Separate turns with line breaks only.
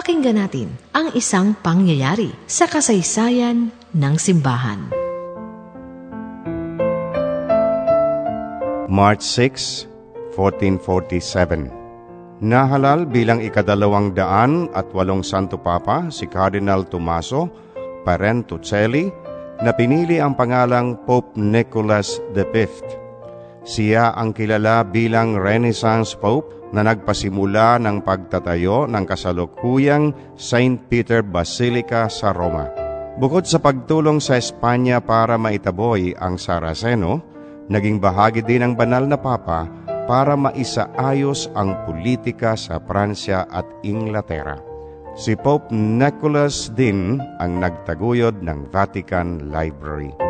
Pakinggan natin ang isang pangyayari sa kasaysayan ng simbahan.
March 6, 1447 Nahalal bilang ikadalawang daan at walong Santo Papa si Cardinal Tomaso Parentucelli na pinili ang pangalang Pope Nicholas V. Siya ang kilala bilang Renaissance Pope na nagpasimula ng pagtatayo ng kasalukuyang St. Peter Basilica sa Roma. Bukod sa pagtulong sa Espanya para maitaboy ang Saraceno, naging bahagi din ng banal na papa para maisaayos ang politika sa Pransya at Inglaterra. Si Pope Nicholas din ang nagtaguyod ng Vatican Library.